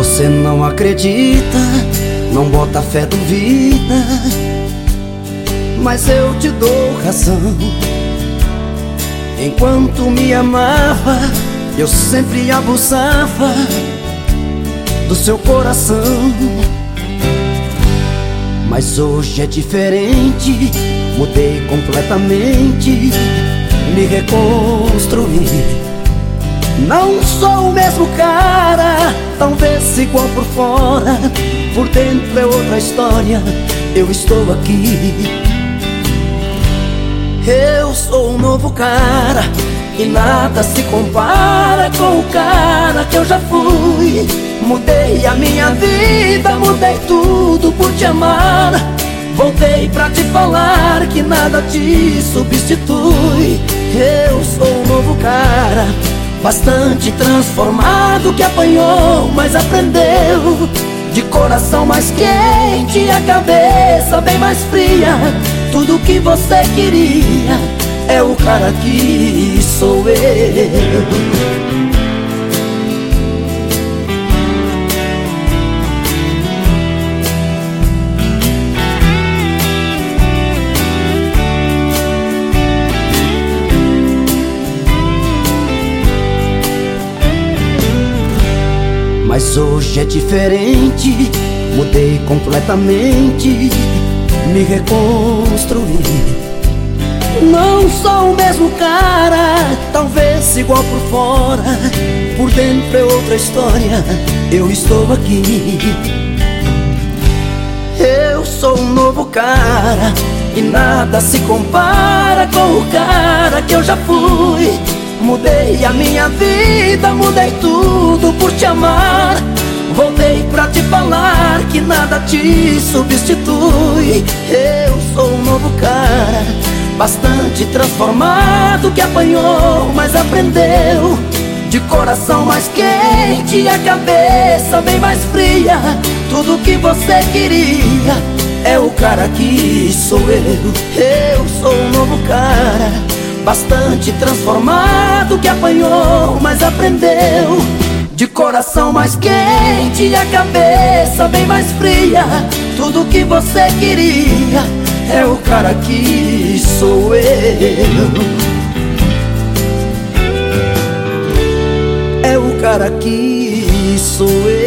Você não acredita, não bota fé, duvida. Mas eu te dou razão. Enquanto me amava, eu sempre abusava Do seu coração. Mas hoje é diferente, mudei completamente Me reconstruí não sou o mesmo cara, talvez igual por fora. Por dentro é outra história, eu estou aqui. Eu sou um novo cara E nada se compara com o cara que eu já fui. Mudei a minha vida, mudei tudo por te amar. Voltei pra te falar que nada te substitui. Eu sou um novo Bastante transformado que apanhou, mas aprendeu. De coração mais quente e a cabeça bem mais fria. Tudo que você queria é o cara que sou eu Mas hoje é diferente, mudei completamente, me reconstruí. Não sou o mesmo cara, talvez igual por fora, por dentro é outra história. Eu estou aqui. Eu sou um novo cara e nada se compara com o cara que eu já fui. Mudei a minha vida, mudei tudo por te amar. Voltei pra te falar que nada te substitui. Eu sou um novo cara, bastante transformado Que apanhou, mas aprendeu. De coração mais quente a cabeça bem mais fria. Tudo que você queria é o cara que sou eu. Eu sou um novo cara Bastante transformado que apanhou, mas aprendeu. De coração mais quente e a cabeça bem mais fria. Tudo que você queria é o cara que sou eu. É o cara que sou eu